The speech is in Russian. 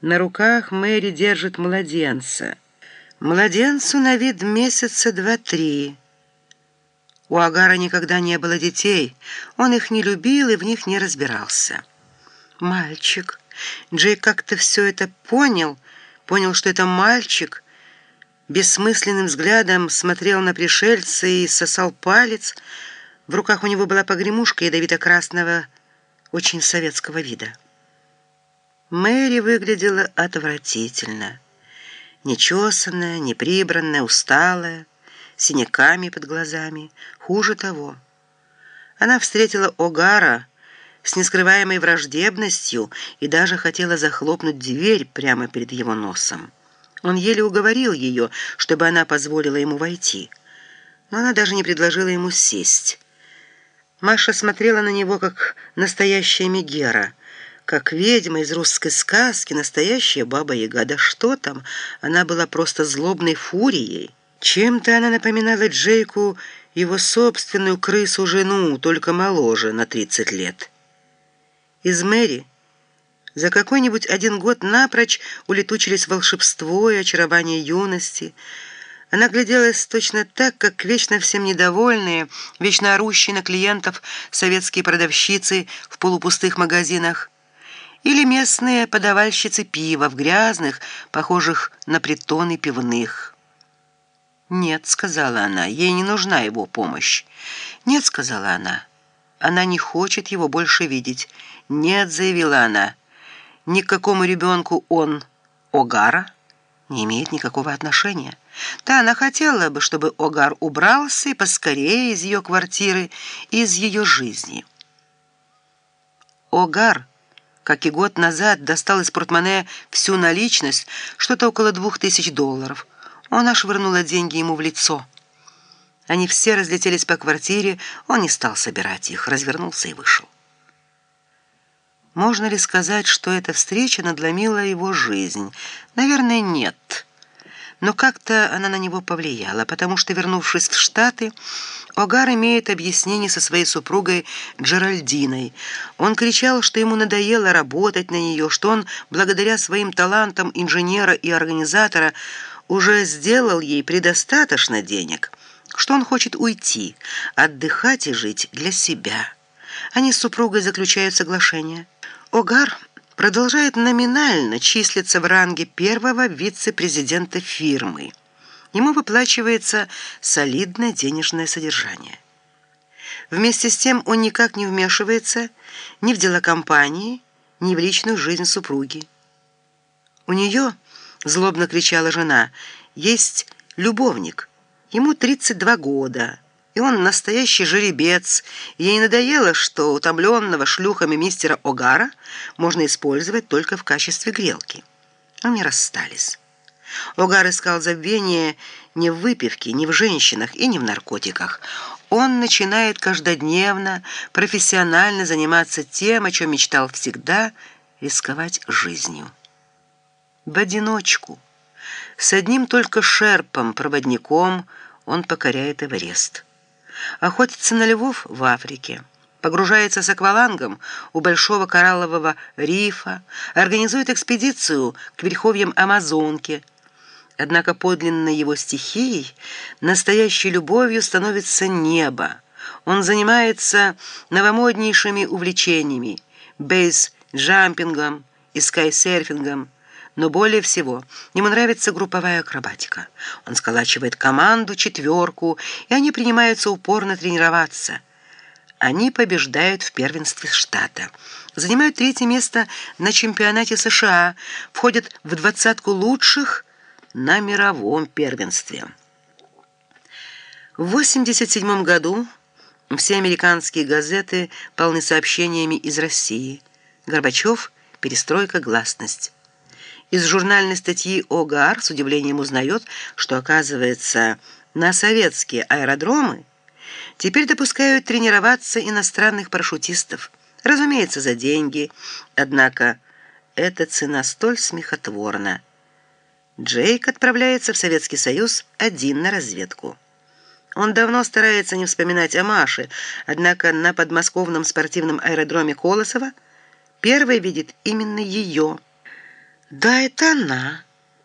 На руках Мэри держит младенца. Младенцу на вид месяца два-три. У Агара никогда не было детей. Он их не любил и в них не разбирался. Мальчик. Джей как-то все это понял, понял, что это мальчик. Бессмысленным взглядом смотрел на пришельца и сосал палец. В руках у него была погремушка ядовито-красного, очень советского вида. Мэри выглядела отвратительно. Нечесанная, неприбранная, усталая, синяками под глазами. Хуже того, она встретила Огара с нескрываемой враждебностью и даже хотела захлопнуть дверь прямо перед его носом. Он еле уговорил ее, чтобы она позволила ему войти, но она даже не предложила ему сесть. Маша смотрела на него, как настоящая Мегера — как ведьма из русской сказки, настоящая баба-яга. Да что там, она была просто злобной фурией. Чем-то она напоминала Джейку его собственную крысу-жену, только моложе, на 30 лет. Из Мэри за какой-нибудь один год напрочь улетучились волшебство и очарование юности. Она гляделась точно так, как вечно всем недовольные, вечно орущие на клиентов советские продавщицы в полупустых магазинах или местные подавальщицы пива в грязных, похожих на притоны пивных. «Нет», — сказала она, — «ей не нужна его помощь». «Нет», — сказала она, — «она не хочет его больше видеть». «Нет», — заявила она, — «ни к какому ребенку он, Огара, не имеет никакого отношения». Да, она хотела бы, чтобы Огар убрался и поскорее из ее квартиры, из ее жизни. Огар — как и год назад, достал из портмоне всю наличность, что-то около двух тысяч долларов. Она швырнула деньги ему в лицо. Они все разлетелись по квартире, он не стал собирать их, развернулся и вышел. Можно ли сказать, что эта встреча надломила его жизнь? Наверное, нет. Но как-то она на него повлияла, потому что, вернувшись в Штаты, Огар имеет объяснение со своей супругой Джеральдиной. Он кричал, что ему надоело работать на нее, что он, благодаря своим талантам инженера и организатора, уже сделал ей предостаточно денег, что он хочет уйти, отдыхать и жить для себя. Они с супругой заключают соглашение. Огар продолжает номинально числиться в ранге первого вице-президента фирмы – ему выплачивается солидное денежное содержание. Вместе с тем он никак не вмешивается ни в дела компании, ни в личную жизнь супруги. У нее, злобно кричала жена, есть любовник. Ему 32 года, и он настоящий жеребец. Ей надоело, что утомленного шлюхами мистера Огара можно использовать только в качестве грелки. Они расстались. Огар искал забвение не в выпивке, не в женщинах и не в наркотиках. Он начинает каждодневно, профессионально заниматься тем, о чем мечтал всегда, рисковать жизнью. В одиночку, с одним только шерпом, проводником, он покоряет Эверест. Охотится на львов в Африке погружается с аквалангом у большого кораллового рифа, организует экспедицию к верховьям Амазонки – Однако подлинной его стихией, настоящей любовью становится небо. Он занимается новомоднейшими увлечениями, бейс-джампингом и скайсерфингом, но более всего ему нравится групповая акробатика. Он сколачивает команду, четверку, и они принимаются упорно тренироваться. Они побеждают в первенстве штата. Занимают третье место на чемпионате США, входят в двадцатку лучших на мировом первенстве. В 1987 году все американские газеты полны сообщениями из России. Горбачев, перестройка, гласность. Из журнальной статьи ОГАР с удивлением узнает, что, оказывается, на советские аэродромы теперь допускают тренироваться иностранных парашютистов. Разумеется, за деньги, однако эта цена столь смехотворна, Джейк отправляется в Советский Союз один на разведку. Он давно старается не вспоминать о Маше, однако на подмосковном спортивном аэродроме Колосова первый видит именно ее. Да, это она.